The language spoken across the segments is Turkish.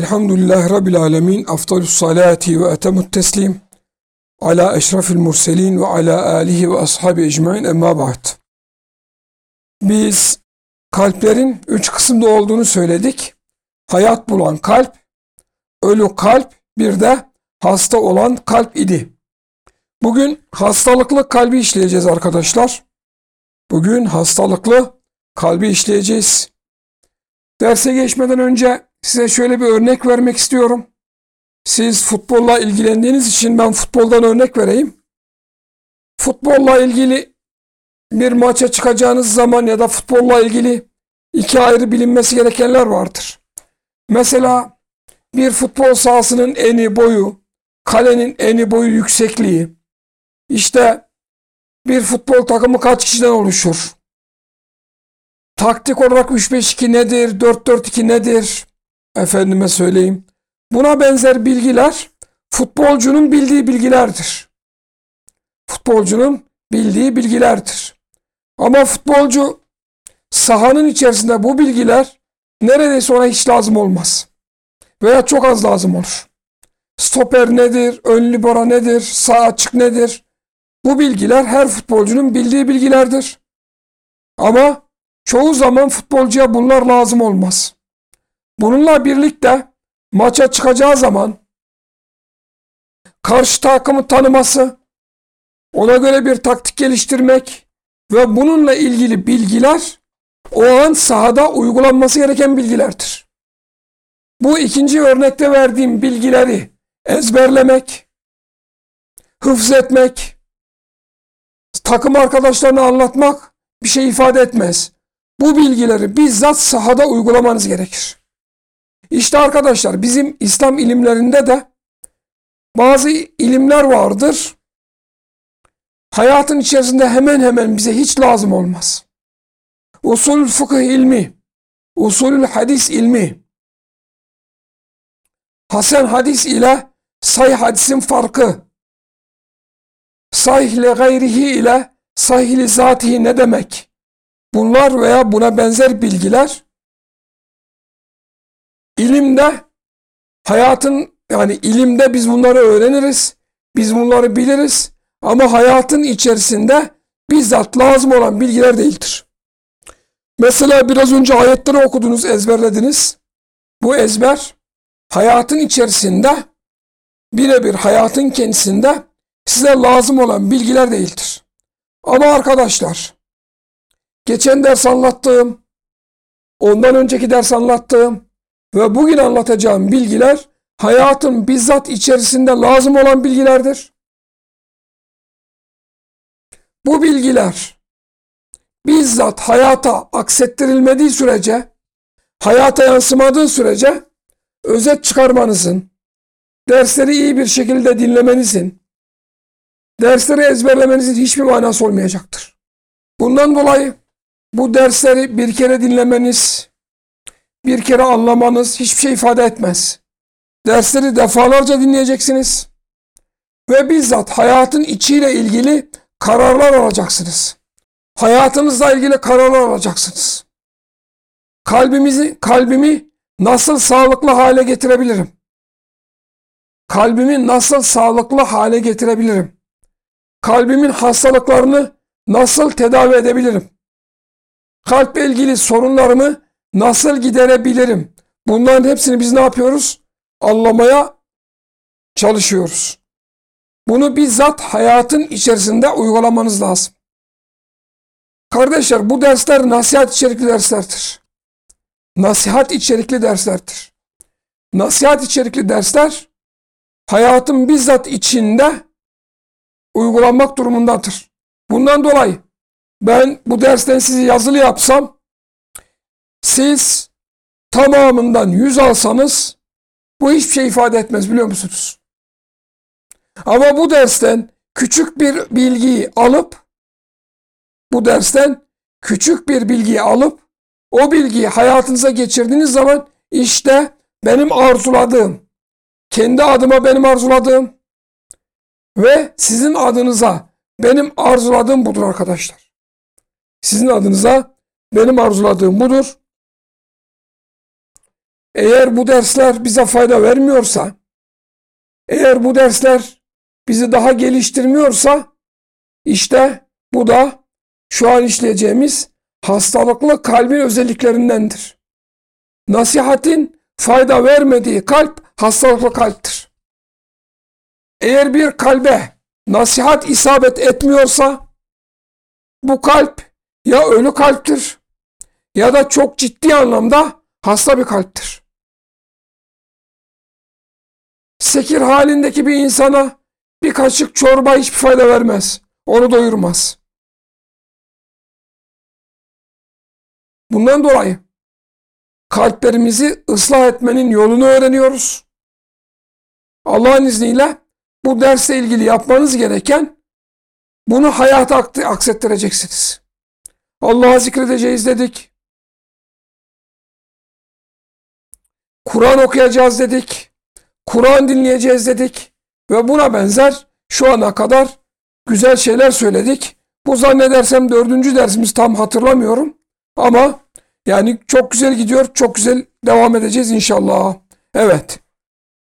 Elhamdülillah Rabbil Alemin. Afdalus salati ve etemut teslim. Ala eşrafil murselin ve ala alihi ve ashabi ecmain emma ba'd. Biz kalplerin üç kısımda olduğunu söyledik. Hayat bulan kalp, ölü kalp, bir de hasta olan kalp idi. Bugün hastalıklı kalbi işleyeceğiz arkadaşlar. Bugün hastalıklı kalbi işleyeceğiz. Derse geçmeden önce size şöyle bir örnek vermek istiyorum. Siz futbolla ilgilendiğiniz için ben futboldan örnek vereyim. Futbolla ilgili bir maça çıkacağınız zaman ya da futbolla ilgili iki ayrı bilinmesi gerekenler vardır. Mesela bir futbol sahasının eni boyu, kalenin eni boyu yüksekliği, işte bir futbol takımı kaç kişiden oluşur? Taktik olarak 3-5-2 nedir? 4-4-2 nedir? Efendime söyleyeyim. Buna benzer bilgiler futbolcunun bildiği bilgilerdir. Futbolcunun bildiği bilgilerdir. Ama futbolcu sahanın içerisinde bu bilgiler neredeyse ona hiç lazım olmaz. Veya çok az lazım olur. Stoper nedir? Ön libero nedir? Sağ açık nedir? Bu bilgiler her futbolcunun bildiği bilgilerdir. Ama çoğu zaman futbolcuya bunlar lazım olmaz. Bununla birlikte maça çıkacağı zaman karşı takımı tanıması, ona göre bir taktik geliştirmek ve bununla ilgili bilgiler o an sahada uygulanması gereken bilgilerdir. Bu ikinci örnekte verdiğim bilgileri ezberlemek, hıfz etmek, takım arkadaşlarına anlatmak bir şey ifade etmez. Bu bilgileri bizzat sahada uygulamanız gerekir. İşte arkadaşlar bizim İslam ilimlerinde de bazı ilimler vardır. Hayatın içerisinde hemen hemen bize hiç lazım olmaz. Usul fıkıh ilmi, usulül hadis ilmi, Hasan hadis ile sahih hadisin farkı, sahih ile gayrihi ile sahih ile zatihi ne demek? Bunlar veya buna benzer bilgiler İlimde hayatın yani ilimde biz bunları öğreniriz. Biz bunları biliriz. Ama hayatın içerisinde bizzat lazım olan bilgiler değildir. Mesela biraz önce ayetleri okudunuz, ezberlediniz. Bu ezber hayatın içerisinde birebir hayatın kendisinde size lazım olan bilgiler değildir. Ama arkadaşlar geçen ders anlattığım, ondan önceki ders anlattığım, ve bugün anlatacağım bilgiler hayatın bizzat içerisinde lazım olan bilgilerdir. Bu bilgiler bizzat hayata aksettirilmediği sürece, hayata yansımadığı sürece özet çıkarmanızın, dersleri iyi bir şekilde dinlemenizin, dersleri ezberlemenizin hiçbir manası olmayacaktır. Bundan dolayı bu dersleri bir kere dinlemeniz, bir kere anlamanız hiçbir şey ifade etmez. Dersleri defalarca dinleyeceksiniz ve bizzat hayatın içiyle ilgili kararlar alacaksınız. Hayatınızla ilgili kararlar alacaksınız. Kalbimizi, kalbimi nasıl sağlıklı hale getirebilirim? Kalbimi nasıl sağlıklı hale getirebilirim? Kalbimin hastalıklarını nasıl tedavi edebilirim? Kalple ilgili sorunlarımı Nasıl giderebilirim? Bunların hepsini biz ne yapıyoruz? Anlamaya çalışıyoruz. Bunu bizzat hayatın içerisinde uygulamanız lazım. Kardeşler bu dersler nasihat içerikli derslerdir. Nasihat içerikli derslerdir. Nasihat içerikli dersler hayatın bizzat içinde uygulanmak durumundadır. Bundan dolayı ben bu dersten sizi yazılı yapsam siz tamamından yüz alsanız bu hiçbir şey ifade etmez biliyor musunuz? Ama bu dersten küçük bir bilgiyi alıp bu dersten küçük bir bilgiyi alıp o bilgiyi hayatınıza geçirdiğiniz zaman işte benim arzuladığım, kendi adıma benim arzuladığım ve sizin adınıza benim arzuladığım budur arkadaşlar. Sizin adınıza benim arzuladığım budur. Eğer bu dersler bize fayda vermiyorsa, eğer bu dersler bizi daha geliştirmiyorsa, işte bu da şu an işleyeceğimiz hastalıklı kalbin özelliklerindendir. Nasihatin fayda vermediği kalp hastalıklı kalptir. Eğer bir kalbe nasihat isabet etmiyorsa bu kalp ya ölü kalptir ya da çok ciddi anlamda hasta bir kalptir. Sekir halindeki bir insana bir kaşık çorba hiçbir fayda vermez. Onu doyurmaz. Bundan dolayı kalplerimizi ıslah etmenin yolunu öğreniyoruz. Allah'ın izniyle bu dersle ilgili yapmanız gereken bunu hayata aksettireceksiniz. Allah'a zikredeceğiz dedik. Kur'an okuyacağız dedik. Kur'an dinleyeceğiz dedik. Ve buna benzer şu ana kadar güzel şeyler söyledik. Bu zannedersem dördüncü dersimiz tam hatırlamıyorum. Ama yani çok güzel gidiyor. Çok güzel devam edeceğiz inşallah. Evet.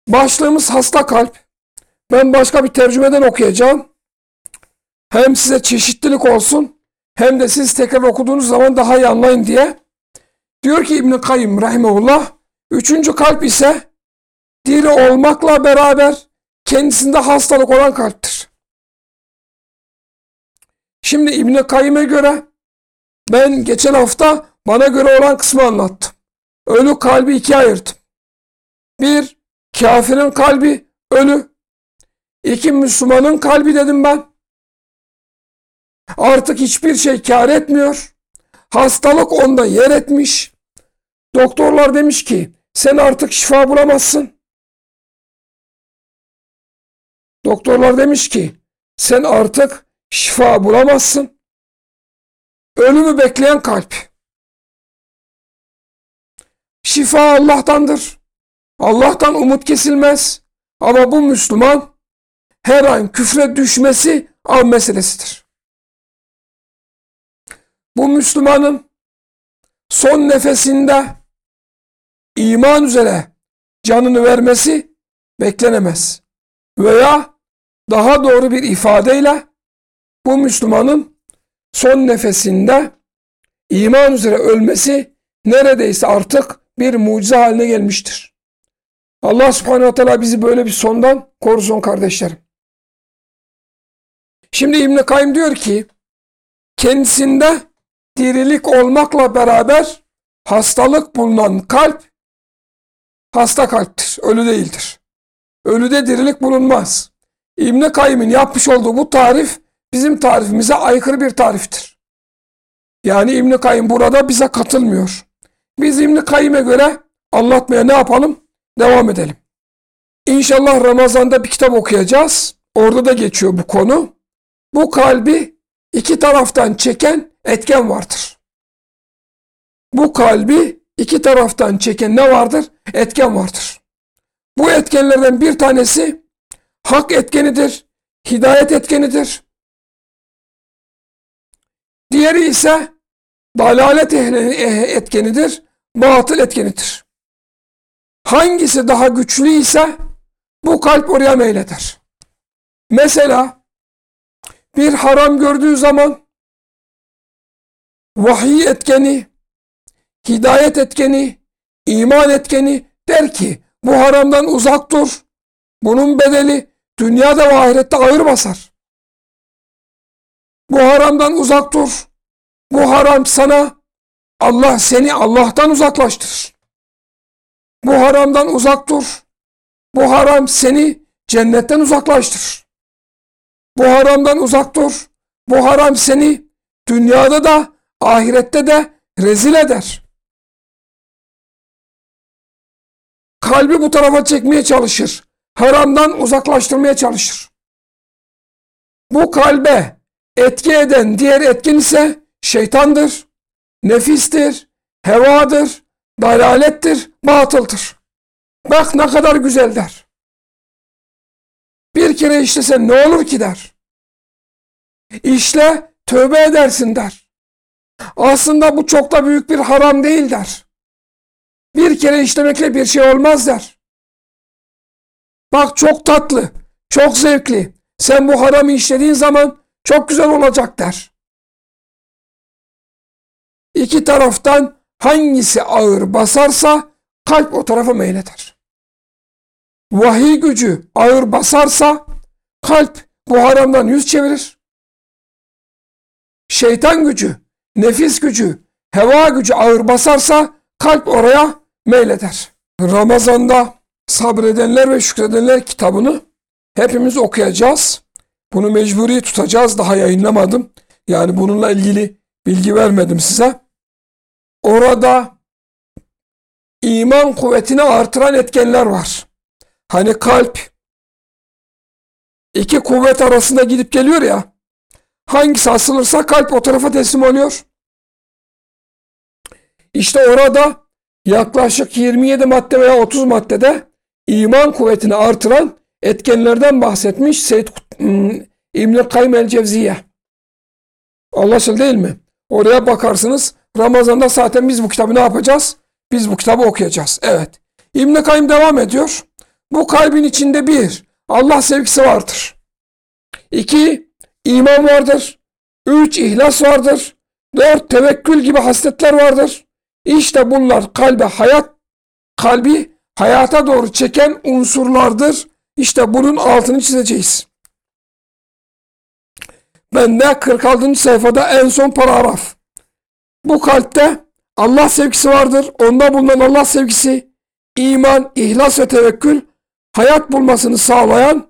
Başlığımız hasta kalp. Ben başka bir tercümeden okuyacağım. Hem size çeşitlilik olsun hem de siz tekrar okuduğunuz zaman daha iyi anlayın diye. Diyor ki İbn-i Kayyım Rahimullah, üçüncü kalp ise diri olmakla beraber kendisinde hastalık olan kalptir. Şimdi İbn-i göre ben geçen hafta bana göre olan kısmı anlattım. Ölü kalbi ikiye ayırdım. Bir, kafirin kalbi ölü. İki, Müslümanın kalbi dedim ben. Artık hiçbir şey kar etmiyor. Hastalık onda yer etmiş. Doktorlar demiş ki sen artık şifa bulamazsın. Doktorlar demiş ki sen artık şifa bulamazsın. Ölümü bekleyen kalp. Şifa Allah'tandır. Allah'tan umut kesilmez. Ama bu Müslüman her an küfre düşmesi av meselesidir. Bu Müslümanın son nefesinde iman üzere canını vermesi beklenemez. Veya daha doğru bir ifadeyle bu Müslümanın son nefesinde iman üzere ölmesi neredeyse artık bir mucize haline gelmiştir. Allah subhanehu ve teala bizi böyle bir sondan korusun kardeşlerim. Şimdi İbn-i Kayyum diyor ki kendisinde dirilik olmakla beraber hastalık bulunan kalp hasta kalptir, ölü değildir. Ölüde dirilik bulunmaz. İbn Kayyım'ın yapmış olduğu bu tarif bizim tarifimize aykırı bir tariftir. Yani İbn Kayyım burada bize katılmıyor. Biz İbn Kayyım'e göre anlatmaya ne yapalım? Devam edelim. İnşallah Ramazan'da bir kitap okuyacağız. Orada da geçiyor bu konu. Bu kalbi iki taraftan çeken etken vardır. Bu kalbi iki taraftan çeken ne vardır? Etken vardır. Bu etkenlerden bir tanesi hak etkenidir, hidayet etkenidir. Diğeri ise dalalet etkenidir, batıl etkenidir. Hangisi daha güçlü ise bu kalp oraya meyleder. Mesela bir haram gördüğü zaman vahiy etkeni, hidayet etkeni, iman etkeni der ki bu haramdan uzak dur. Bunun bedeli dünyada ve ahirette ağır basar. Bu haramdan uzak dur. Bu haram sana Allah seni Allah'tan uzaklaştırır. Bu haramdan uzak dur. Bu haram seni cennetten uzaklaştırır. Bu haramdan uzak dur. Bu haram seni dünyada da ahirette de rezil eder. Kalbi bu tarafa çekmeye çalışır. Haramdan uzaklaştırmaya çalışır. Bu kalbe etki eden diğer etkin ise şeytandır, nefistir, hevadır, dalalettir, batıldır. Bak ne kadar güzel der. Bir kere işlesen ne olur ki der. İşle tövbe edersin der. Aslında bu çok da büyük bir haram değil der. Bir kere işlemekle bir şey olmaz der. Bak çok tatlı, çok zevkli. Sen bu haramı işlediğin zaman çok güzel olacak der. İki taraftan hangisi ağır basarsa kalp o tarafa meyleder. Vahiy gücü ağır basarsa kalp bu haramdan yüz çevirir. Şeytan gücü, nefis gücü, heva gücü ağır basarsa kalp oraya meyleder. Ramazanda sabredenler ve şükredenler kitabını hepimiz okuyacağız. Bunu mecburi tutacağız. Daha yayınlamadım. Yani bununla ilgili bilgi vermedim size. Orada iman kuvvetini artıran etkenler var. Hani kalp iki kuvvet arasında gidip geliyor ya. Hangisi asılırsa kalp o tarafa teslim oluyor. İşte orada yaklaşık 27 madde veya 30 maddede iman kuvvetini artıran etkenlerden bahsetmiş Seyyid hmm, İbn-i Kayyum el-Cevziye. Anlaşıldı değil mi? Oraya bakarsınız. Ramazan'da zaten biz bu kitabı ne yapacağız? Biz bu kitabı okuyacağız. Evet. İbn-i Kayyum devam ediyor. Bu kalbin içinde bir, Allah sevgisi vardır. İki, iman vardır. Üç, ihlas vardır. Dört, tevekkül gibi hasletler vardır. İşte bunlar kalbe hayat, kalbi hayata doğru çeken unsurlardır. İşte bunun altını çizeceğiz. Ben de 46. sayfada en son paragraf. Bu kalpte Allah sevgisi vardır. Onda bulunan Allah sevgisi, iman, ihlas ve tevekkül hayat bulmasını sağlayan,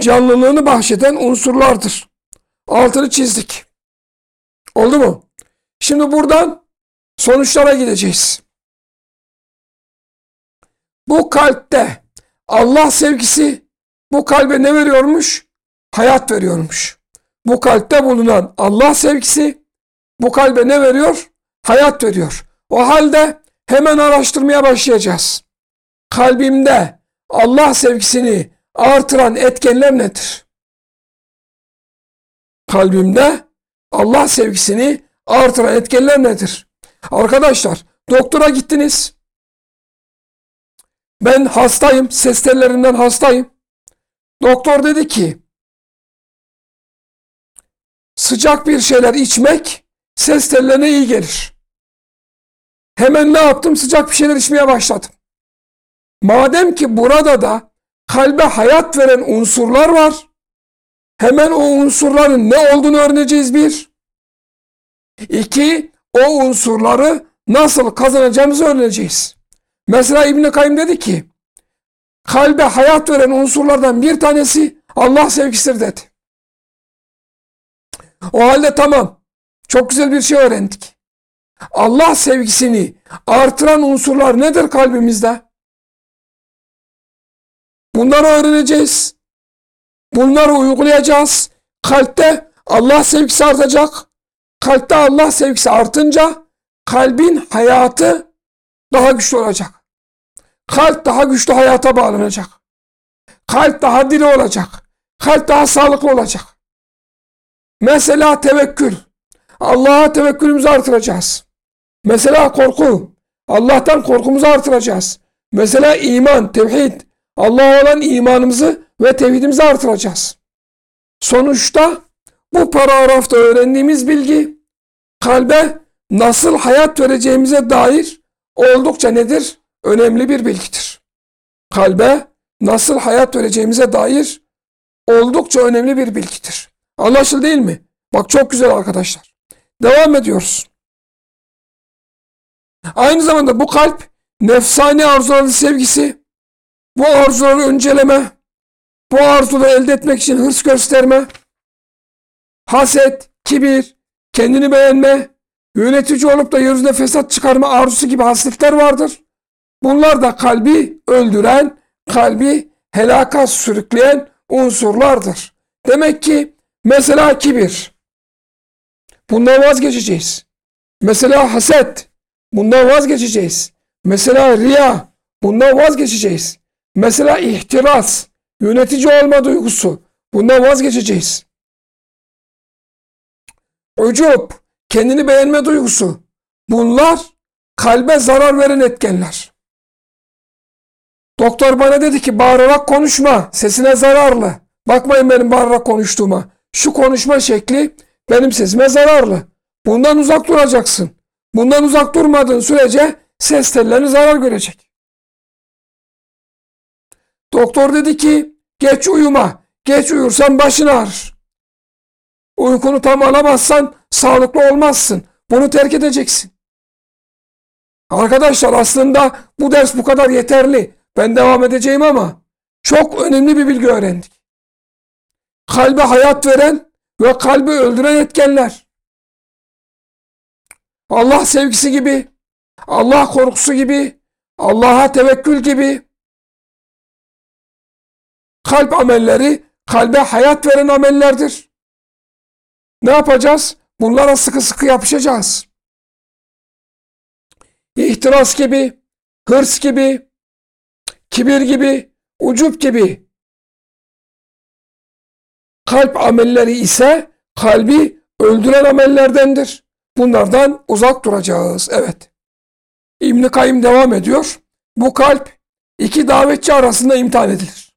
canlılığını bahşeden unsurlardır. Altını çizdik. Oldu mu? Şimdi buradan sonuçlara gideceğiz. Bu kalpte Allah sevgisi bu kalbe ne veriyormuş? Hayat veriyormuş. Bu kalpte bulunan Allah sevgisi bu kalbe ne veriyor? Hayat veriyor. O halde hemen araştırmaya başlayacağız. Kalbimde Allah sevgisini artıran etkenler nedir? Kalbimde Allah sevgisini artıran etkenler nedir? Arkadaşlar doktora gittiniz. Ben hastayım, ses tellerinden hastayım. Doktor dedi ki sıcak bir şeyler içmek ses tellerine iyi gelir. Hemen ne yaptım? Sıcak bir şeyler içmeye başladım. Madem ki burada da kalbe hayat veren unsurlar var, hemen o unsurların ne olduğunu öğreneceğiz bir. İki, o unsurları nasıl kazanacağımızı öğreneceğiz. Mesela İbn-i Kayyum dedi ki, kalbe hayat veren unsurlardan bir tanesi Allah sevgisidir dedi. O halde tamam, çok güzel bir şey öğrendik. Allah sevgisini artıran unsurlar nedir kalbimizde? Bunları öğreneceğiz. Bunları uygulayacağız. Kalpte Allah sevgisi artacak. Kalpte Allah sevgisi artınca kalbin hayatı daha güçlü olacak. Kalp daha güçlü hayata bağlanacak. Kalp daha diri olacak. Kalp daha sağlıklı olacak. Mesela tevekkül. Allah'a tevekkülümüzü artıracağız. Mesela korku. Allah'tan korkumuzu artıracağız. Mesela iman, tevhid. Allah'a olan imanımızı ve tevhidimizi artıracağız. Sonuçta bu paragrafta öğrendiğimiz bilgi kalbe nasıl hayat vereceğimize dair oldukça nedir? Önemli bir bilgidir. Kalbe nasıl hayat vereceğimize dair oldukça önemli bir bilgidir. Anlaşıldı değil mi? Bak çok güzel arkadaşlar. Devam ediyoruz. Aynı zamanda bu kalp nefsani arzuların sevgisi, bu arzuları önceleme, bu arzuları elde etmek için hırs gösterme, haset, kibir, kendini beğenme, yönetici olup da yeryüzüne fesat çıkarma arzusu gibi hasletler vardır. Bunlar da kalbi öldüren, kalbi helaka sürükleyen unsurlardır. Demek ki mesela kibir. Bundan vazgeçeceğiz. Mesela haset. Bundan vazgeçeceğiz. Mesela riya. Bundan vazgeçeceğiz. Mesela ihtiras. Yönetici olma duygusu. Bundan vazgeçeceğiz. Ucup. Kendini beğenme duygusu. Bunlar kalbe zarar veren etkenler. Doktor bana dedi ki bağırarak konuşma. Sesine zararlı. Bakmayın benim bağırarak konuştuğuma. Şu konuşma şekli benim sesime zararlı. Bundan uzak duracaksın. Bundan uzak durmadığın sürece ses tellerini zarar görecek. Doktor dedi ki geç uyuma. Geç uyursan başın ağrır. Uykunu tam alamazsan sağlıklı olmazsın. Bunu terk edeceksin. Arkadaşlar aslında bu ders bu kadar yeterli. Ben devam edeceğim ama çok önemli bir bilgi öğrendik. Kalbe hayat veren ve kalbi öldüren etkenler. Allah sevgisi gibi, Allah korkusu gibi, Allah'a tevekkül gibi kalp amelleri kalbe hayat veren amellerdir. Ne yapacağız? Bunlara sıkı sıkı yapışacağız. İhtiras gibi, hırs gibi, kibir gibi, ucup gibi. Kalp amelleri ise kalbi öldüren amellerdendir. Bunlardan uzak duracağız. Evet. İbn Kayyim devam ediyor. Bu kalp iki davetçi arasında imtihan edilir.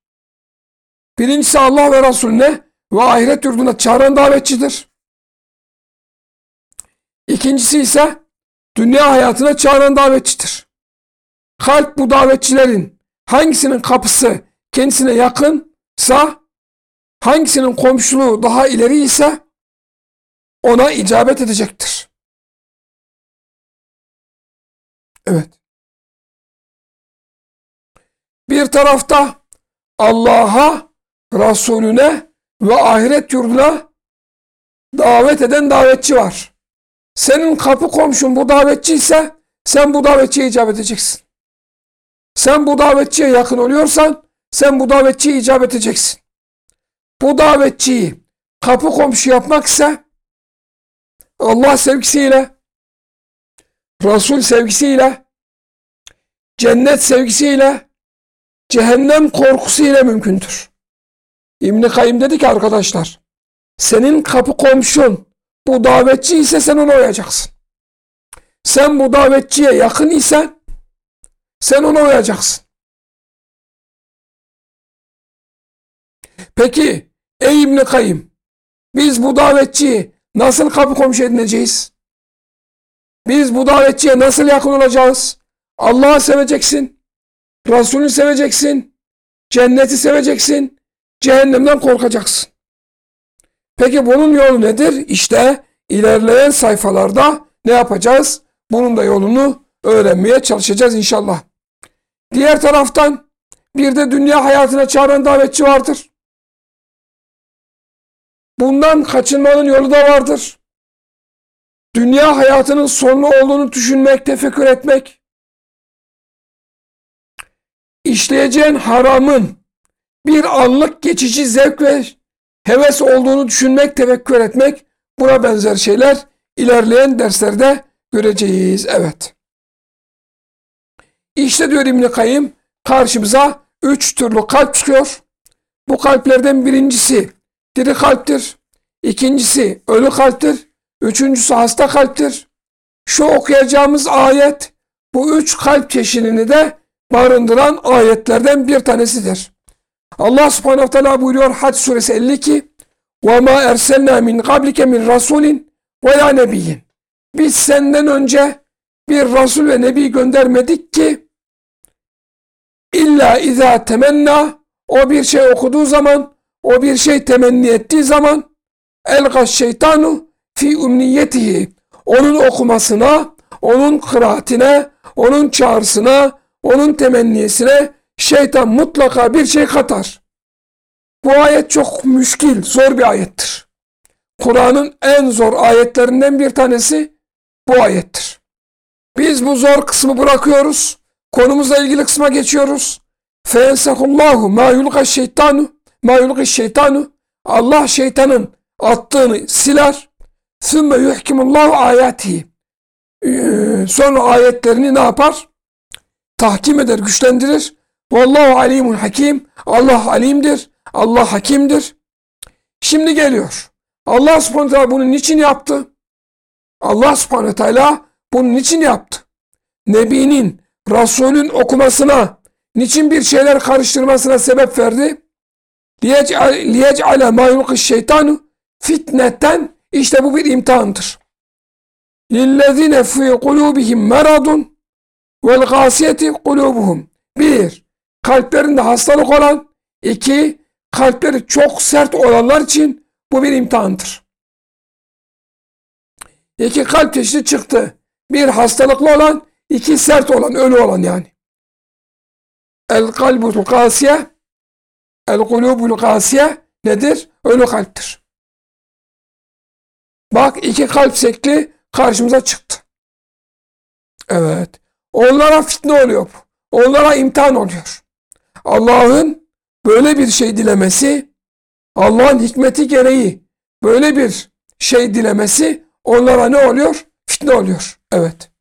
Birincisi Allah ve Resulüne ve ahiret yurduna çağıran davetçidir. İkincisi ise dünya hayatına çağıran davetçidir. Kalp bu davetçilerin hangisinin kapısı kendisine yakınsa, hangisinin komşuluğu daha ileri ise ona icabet edecektir. Evet. Bir tarafta Allah'a, Resulüne ve ahiret yurduna davet eden davetçi var. Senin kapı komşun bu davetçi ise sen bu davetçiye icabet edeceksin. Sen bu davetçiye yakın oluyorsan sen bu davetçiye icabet edeceksin. Bu davetçiyi kapı komşu yapmak ise Allah sevgisiyle, Resul sevgisiyle, cennet sevgisiyle, cehennem korkusuyla mümkündür. İbn-i Kayyım dedi ki arkadaşlar, senin kapı komşun bu davetçi ise sen ona uyacaksın. Sen bu davetçiye yakın isen sen ona uyacaksın. Peki ey İbn Kayyım biz bu davetçiyi nasıl kapı komşu edineceğiz? Biz bu davetçiye nasıl yakın olacağız? Allah'ı seveceksin. Resulü seveceksin. Cenneti seveceksin. Cehennemden korkacaksın. Peki bunun yolu nedir? İşte ilerleyen sayfalarda ne yapacağız? Bunun da yolunu öğrenmeye çalışacağız inşallah. Diğer taraftan bir de dünya hayatına çağıran davetçi vardır. Bundan kaçınmanın yolu da vardır. Dünya hayatının sonlu olduğunu düşünmek, tefekkür etmek, işleyeceğin haramın bir anlık geçici zevk ve heves olduğunu düşünmek, tevekkül etmek, buna benzer şeyler ilerleyen derslerde göreceğiz. Evet. İşte diyor İbn-i Kayyım, karşımıza üç türlü kalp çıkıyor. Bu kalplerden birincisi diri kalptir. İkincisi ölü kalptir. Üçüncüsü hasta kalptir. Şu okuyacağımız ayet bu üç kalp çeşidini de barındıran ayetlerden bir tanesidir. Allah subhanahu teala buyuruyor Hac suresi 52 وَمَا اَرْسَلْنَا مِنْ قَبْلِكَ مِنْ رَسُولٍ وَيَا نَبِيٍّ Biz senden önce bir Resul ve Nebi göndermedik ki illa izâ temenna o bir şey okuduğu zaman o bir şey temenni ettiği zaman elgaş şeytanu fi umniyetihi onun okumasına, onun kıraatine, onun çağrısına, onun temennisine şeytan mutlaka bir şey katar. Bu ayet çok müşkil, zor bir ayettir. Kur'an'ın en zor ayetlerinden bir tanesi bu ayettir. Biz bu zor kısmı bırakıyoruz. Konumuzla ilgili kısma geçiyoruz. Fensehullahu ma yulqa şeytanu ma yulqi şeytanu Allah şeytanın attığını siler. Sümme yuhkimullahu ayatihi. Ee, sonra ayetlerini ne yapar? Tahkim eder, güçlendirir. Vallahu alimun hakim. Allah alimdir. Allah hakimdir. Şimdi geliyor. Allah subhanahu teala bunu niçin yaptı? Allah subhanahu teala bunu niçin yaptı? Nebinin, Resulün okumasına niçin bir şeyler karıştırmasına sebep verdi? Liyec'ale ma yulqi şeytanu fitneten işte bu bir imtihandır. Fi kulubihim meradun vel gasiyeti kulubuhum. Bir, kalplerinde hastalık olan. iki kalpleri çok sert olanlar için bu bir imtihandır. İki kalp çeşidi çıktı. Bir hastalıklı olan, iki sert olan, ölü olan yani. El kalbul kasiye, el kulubul kasiye nedir? Ölü kalptir. Bak iki kalp sekli karşımıza çıktı. Evet. Onlara fitne oluyor. Onlara imtihan oluyor. Allah'ın böyle bir şey dilemesi, Allah'ın hikmeti gereği böyle bir şey dilemesi onlara ne oluyor? Fitne oluyor. Evet.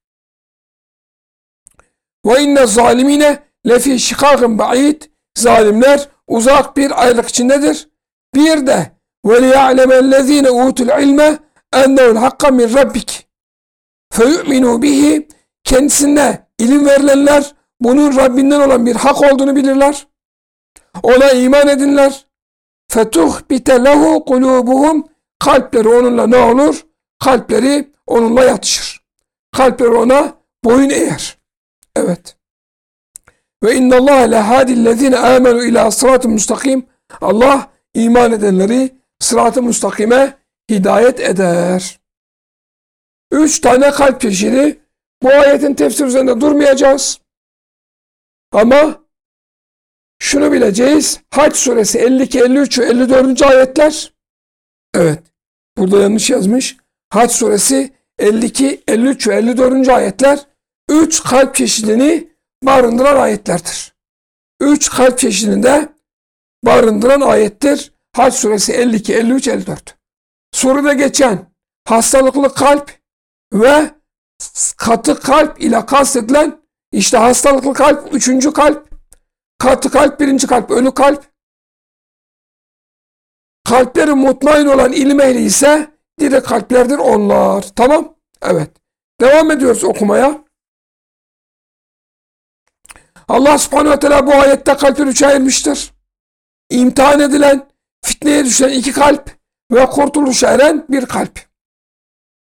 Ve inne zalimine lefi şikakın ba'id zalimler uzak bir ayrılık içindedir. Bir de ve liya'lemellezine utul ilme ennehu'l hakka min rabbik feyu'minu bihi kendisine ilim verilenler bunun Rabbinden olan bir hak olduğunu bilirler. Ona iman edinler. Fetuhbite lehu kulubuhum kalpleri onunla ne olur? Kalpleri onunla yatışır. Kalpleri ona boyun eğer. Evet. Ve innallâhe lehâdillezîne âmenû ilâ sıratı müstakim. Allah iman edenleri sırat-ı müstakime hidayet eder. Üç tane kalp çeşidi. Bu ayetin tefsir üzerinde durmayacağız. Ama şunu bileceğiz. Haç suresi 52, 53 ve 54. ayetler. Evet. Burada yanlış yazmış. Haç suresi 52, 53 ve 54. ayetler üç kalp çeşidini barındıran ayetlerdir. Üç kalp çeşidini de barındıran ayettir. Haç suresi 52, 53, 54. Surede geçen hastalıklı kalp ve katı kalp ile kastedilen işte hastalıklı kalp üçüncü kalp, katı kalp birinci kalp, ölü kalp. Kalpleri mutmain olan ilim ehli ise diri kalplerdir onlar. Tamam? Evet. Devam ediyoruz okumaya. Allah subhanehu ve teala bu ayette kalpleri üçe ayırmıştır. İmtihan edilen, fitneye düşen iki kalp ve kurtuluşa eren bir kalp.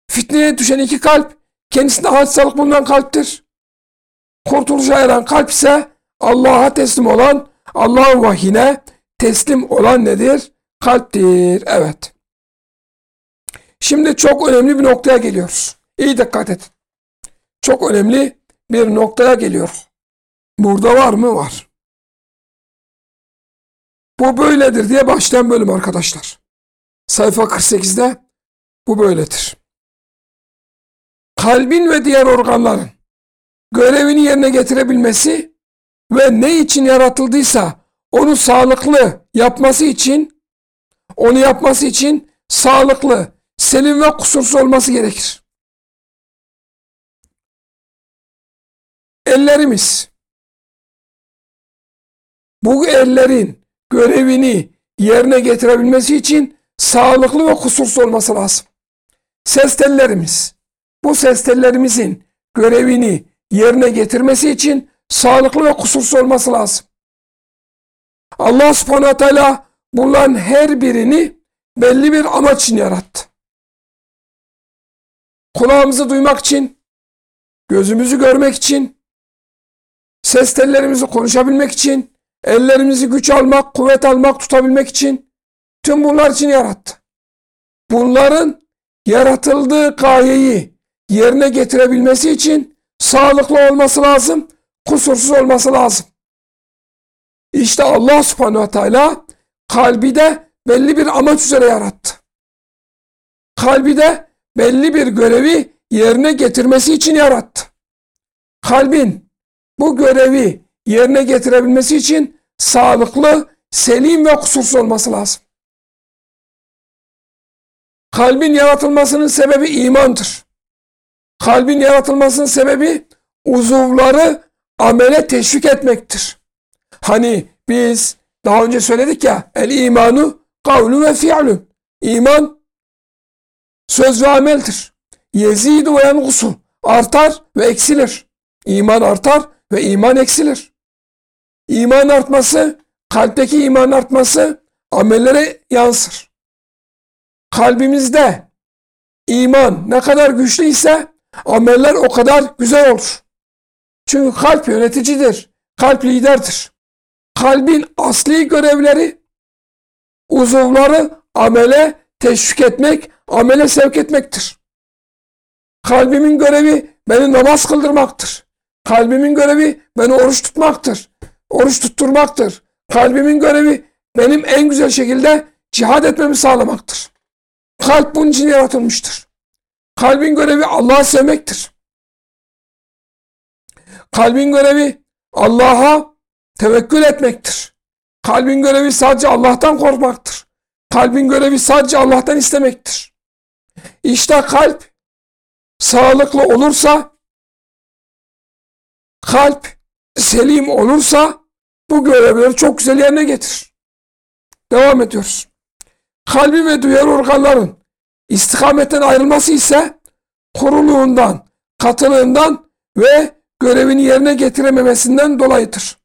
Fitneye düşen iki kalp, kendisinde hastalık bulunan kalptir. Kurtuluşa eren kalp ise Allah'a teslim olan, Allah'ın vahyine teslim olan nedir? Kalptir. Evet. Şimdi çok önemli bir noktaya geliyoruz. İyi dikkat edin. Çok önemli bir noktaya geliyor. Burada var mı? Var. Bu böyledir diye başlayan bölüm arkadaşlar. Sayfa 48'de bu böyledir. Kalbin ve diğer organların görevini yerine getirebilmesi ve ne için yaratıldıysa onu sağlıklı yapması için onu yapması için sağlıklı, selim ve kusursuz olması gerekir. Ellerimiz bu ellerin görevini yerine getirebilmesi için sağlıklı ve kusursuz olması lazım. Ses tellerimiz bu ses tellerimizin görevini yerine getirmesi için sağlıklı ve kusursuz olması lazım. Allah subhanahu teala bunların her birini belli bir amaç için yarattı. Kulağımızı duymak için, gözümüzü görmek için, ses tellerimizi konuşabilmek için, ellerimizi güç almak, kuvvet almak, tutabilmek için tüm bunlar için yarattı. Bunların yaratıldığı gayeyi yerine getirebilmesi için sağlıklı olması lazım, kusursuz olması lazım. İşte Allah subhanehu teala kalbi de belli bir amaç üzere yarattı. Kalbi de belli bir görevi yerine getirmesi için yarattı. Kalbin bu görevi yerine getirebilmesi için sağlıklı, selim ve kusursuz olması lazım. Kalbin yaratılmasının sebebi imandır. Kalbin yaratılmasının sebebi uzuvları amele teşvik etmektir. Hani biz daha önce söyledik ya el imanu kavlu ve fi'lun. İman söz ve ameldir. Yezidu ve yengusu. Artar ve eksilir. İman artar ve iman eksilir. İman artması, kalpteki iman artması amellere yansır. Kalbimizde iman ne kadar güçlüyse ameller o kadar güzel olur. Çünkü kalp yöneticidir. Kalp liderdir. Kalbin asli görevleri uzuvları amele teşvik etmek, amele sevk etmektir. Kalbimin görevi beni namaz kıldırmaktır. Kalbimin görevi beni oruç tutmaktır. Oruç tutturmaktır. Kalbimin görevi benim en güzel şekilde cihad etmemi sağlamaktır. Kalp bunun için yaratılmıştır. Kalbin görevi Allah'ı sevmektir. Kalbin görevi Allah'a tevekkül etmektir. Kalbin görevi sadece Allah'tan korkmaktır. Kalbin görevi sadece Allah'tan istemektir. İşte kalp sağlıklı olursa, kalp selim olursa bu görevleri çok güzel yerine getirir. Devam ediyoruz. Kalbi ve duyar organların istikametten ayrılması ise kuruluğundan, katılığından ve görevini yerine getirememesinden dolayıdır.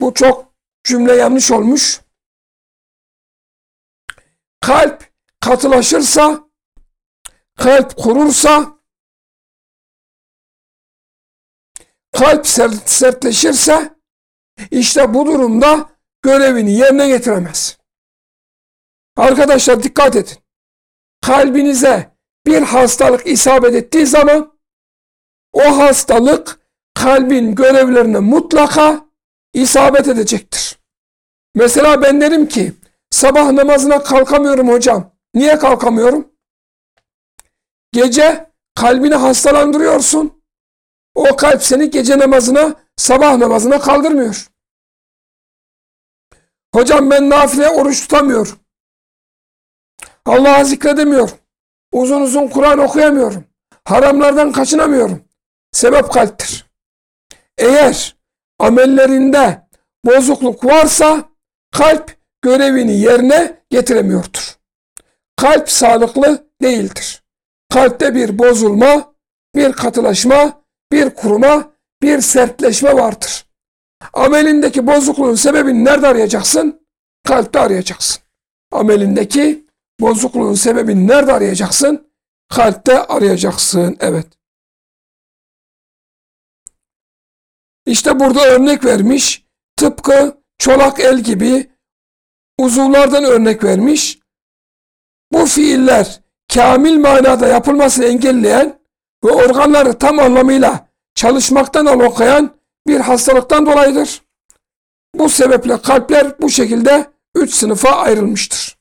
Bu çok cümle yanlış olmuş. Kalp katılaşırsa, kalp kurursa, kalp sert, sertleşirse işte bu durumda görevini yerine getiremez. Arkadaşlar dikkat edin. Kalbinize bir hastalık isabet ettiği zaman o hastalık kalbin görevlerine mutlaka isabet edecektir. Mesela ben derim ki sabah namazına kalkamıyorum hocam. Niye kalkamıyorum? Gece kalbini hastalandırıyorsun. O kalp seni gece namazına, sabah namazına kaldırmıyor. Hocam ben nafile oruç tutamıyorum. Allah'a zikredemiyorum. Uzun uzun Kur'an okuyamıyorum. Haramlardan kaçınamıyorum. Sebep kalptir. Eğer amellerinde bozukluk varsa kalp görevini yerine getiremiyordur. Kalp sağlıklı değildir. Kalpte bir bozulma, bir katılaşma, bir kuruma, bir sertleşme vardır. Amelindeki bozukluğun sebebini nerede arayacaksın? Kalpte arayacaksın. Amelindeki bozukluğun sebebini nerede arayacaksın? Kalpte arayacaksın. Evet. İşte burada örnek vermiş. Tıpkı çolak el gibi uzuvlardan örnek vermiş. Bu fiiller kamil manada yapılmasını engelleyen ve organları tam anlamıyla çalışmaktan alıkoyan bir hastalıktan dolayıdır. Bu sebeple kalpler bu şekilde üç sınıfa ayrılmıştır.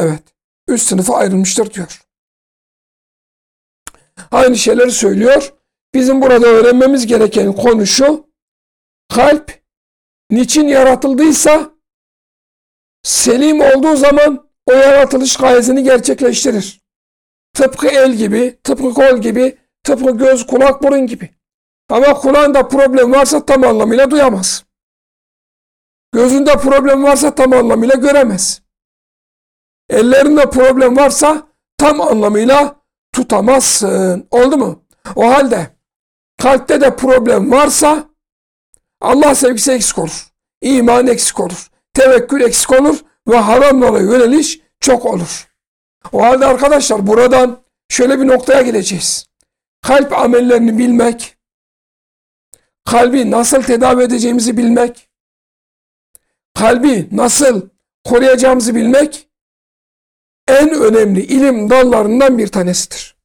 Evet, üç sınıfa ayrılmıştır diyor. Aynı şeyleri söylüyor. Bizim burada öğrenmemiz gereken konu şu. Kalp niçin yaratıldıysa selim olduğu zaman o yaratılış gayesini gerçekleştirir. Tıpkı el gibi, tıpkı kol gibi, tıpkı göz, kulak, burun gibi. Ama kulağında problem varsa tam anlamıyla duyamaz. Gözünde problem varsa tam anlamıyla göremez. Ellerinde problem varsa tam anlamıyla tutamazsın. Oldu mu? O halde kalpte de problem varsa Allah sevgisi eksik olur. İman eksik olur. Tevekkül eksik olur ve haramlara yöneliş çok olur. O halde arkadaşlar buradan şöyle bir noktaya geleceğiz. Kalp amellerini bilmek, kalbi nasıl tedavi edeceğimizi bilmek, kalbi nasıl koruyacağımızı bilmek en önemli ilim dallarından bir tanesidir.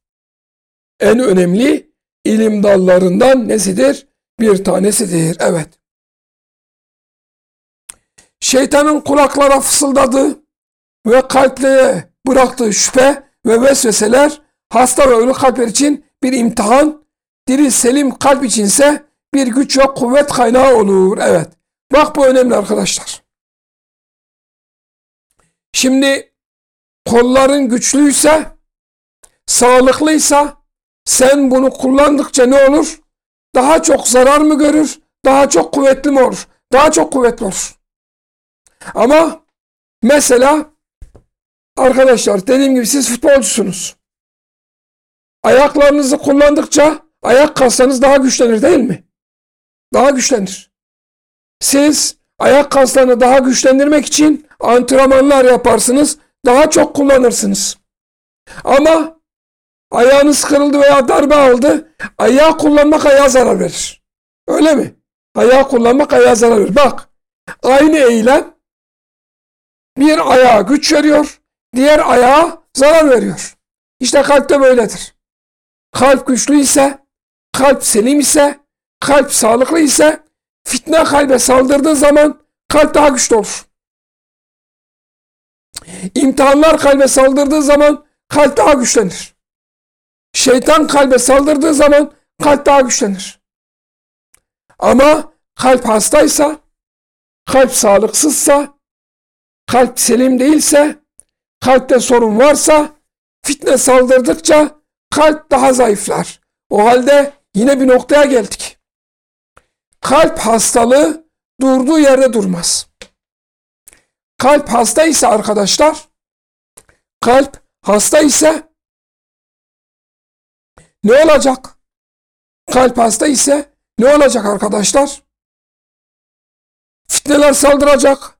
En önemli ilim dallarından nesidir? Bir tanesidir. Evet. Şeytanın kulaklara fısıldadığı ve kalplere bıraktığı şüphe ve vesveseler hasta ve ölü kalpler için bir imtihan, diri selim kalp içinse bir güç ve kuvvet kaynağı olur. Evet. Bak bu önemli arkadaşlar. Şimdi kolların güçlüyse, sağlıklıysa sen bunu kullandıkça ne olur? Daha çok zarar mı görür? Daha çok kuvvetli mi olur? Daha çok kuvvetli olur. Ama mesela arkadaşlar dediğim gibi siz futbolcusunuz. Ayaklarınızı kullandıkça ayak kaslarınız daha güçlenir değil mi? Daha güçlenir. Siz ayak kaslarını daha güçlendirmek için antrenmanlar yaparsınız. Daha çok kullanırsınız. Ama ayağınız kırıldı veya darbe aldı. Ayağı kullanmak ayağa zarar verir. Öyle mi? Ayağı kullanmak ayağa zarar verir. Bak aynı eylem bir ayağa güç veriyor. Diğer ayağa zarar veriyor. İşte kalpte böyledir. Kalp güçlü ise, kalp selim ise, kalp sağlıklı ise fitne kalbe saldırdığı zaman kalp daha güçlü olur. İmtihanlar kalbe saldırdığı zaman kalp daha güçlenir. Şeytan kalbe saldırdığı zaman kalp daha güçlenir. Ama kalp hastaysa, kalp sağlıksızsa, kalp selim değilse, kalpte sorun varsa, fitne saldırdıkça kalp daha zayıflar. O halde yine bir noktaya geldik. Kalp hastalığı durduğu yerde durmaz. Kalp hasta ise arkadaşlar, kalp hasta ise ne olacak? Kalp hasta ise ne olacak arkadaşlar? Fitneler saldıracak.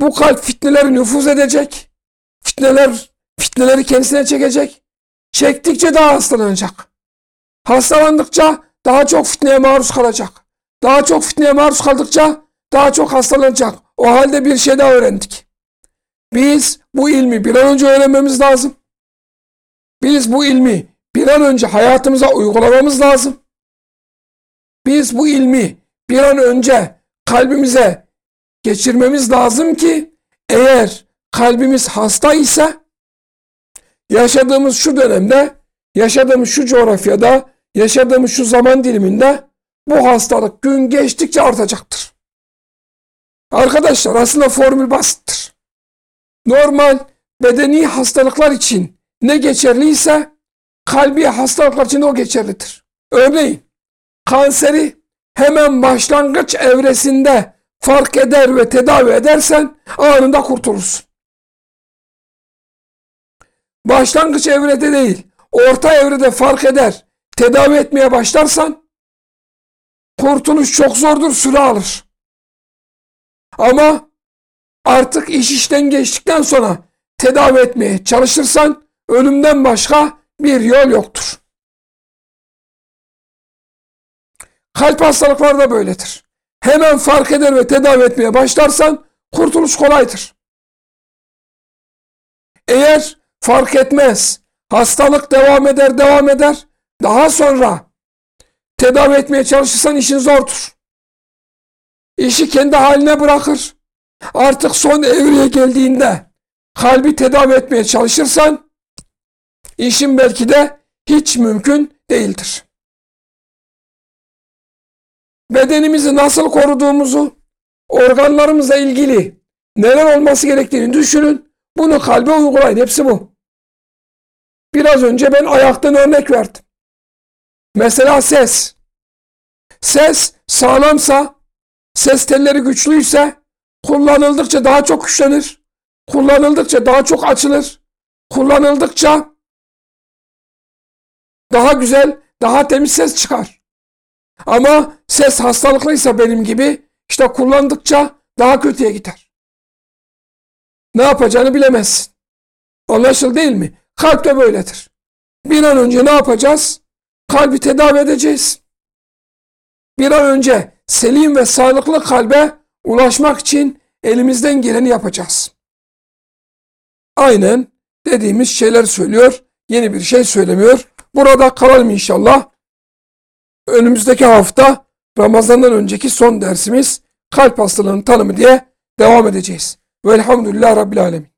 Bu kalp fitneleri nüfuz edecek. Fitneler fitneleri kendisine çekecek. Çektikçe daha hastalanacak. Hastalandıkça daha çok fitneye maruz kalacak. Daha çok fitneye maruz kaldıkça daha çok hastalanacak. O halde bir şey daha öğrendik. Biz bu ilmi bir an önce öğrenmemiz lazım. Biz bu ilmi bir an önce hayatımıza uygulamamız lazım. Biz bu ilmi bir an önce kalbimize geçirmemiz lazım ki eğer kalbimiz hasta ise yaşadığımız şu dönemde, yaşadığımız şu coğrafyada, yaşadığımız şu zaman diliminde bu hastalık gün geçtikçe artacaktır. Arkadaşlar aslında formül basittir. Normal bedeni hastalıklar için ne geçerliyse kalbi hastalıklar için o geçerlidir. Örneğin kanseri hemen başlangıç evresinde fark eder ve tedavi edersen anında kurtulursun. Başlangıç evrede değil, orta evrede fark eder, tedavi etmeye başlarsan kurtuluş çok zordur, süre alır. Ama artık iş işten geçtikten sonra tedavi etmeye çalışırsan ölümden başka bir yol yoktur. Kalp hastalıkları da böyledir. Hemen fark eder ve tedavi etmeye başlarsan kurtuluş kolaydır. Eğer fark etmez, hastalık devam eder, devam eder, daha sonra tedavi etmeye çalışırsan işin zordur. İşi kendi haline bırakır. Artık son evreye geldiğinde kalbi tedavi etmeye çalışırsan işin belki de hiç mümkün değildir. Bedenimizi nasıl koruduğumuzu, organlarımızla ilgili neler olması gerektiğini düşünün. Bunu kalbe uygulayın. Hepsi bu. Biraz önce ben ayaktan örnek verdim. Mesela ses. Ses sağlamsa, ses telleri güçlüyse kullanıldıkça daha çok güçlenir. Kullanıldıkça daha çok açılır. Kullanıldıkça daha güzel, daha temiz ses çıkar. Ama ses hastalıklıysa benim gibi işte kullandıkça daha kötüye gider. Ne yapacağını bilemezsin. Anlaşıldı değil mi? Kalp de böyledir. Bir an önce ne yapacağız? Kalbi tedavi edeceğiz. Bir an önce selim ve sağlıklı kalbe ulaşmak için elimizden geleni yapacağız. Aynen dediğimiz şeyler söylüyor. Yeni bir şey söylemiyor. Burada kalalım inşallah. Önümüzdeki hafta Ramazan'dan önceki son dersimiz kalp hastalığının tanımı diye devam edeceğiz. Velhamdülillah Rabbil Alemin.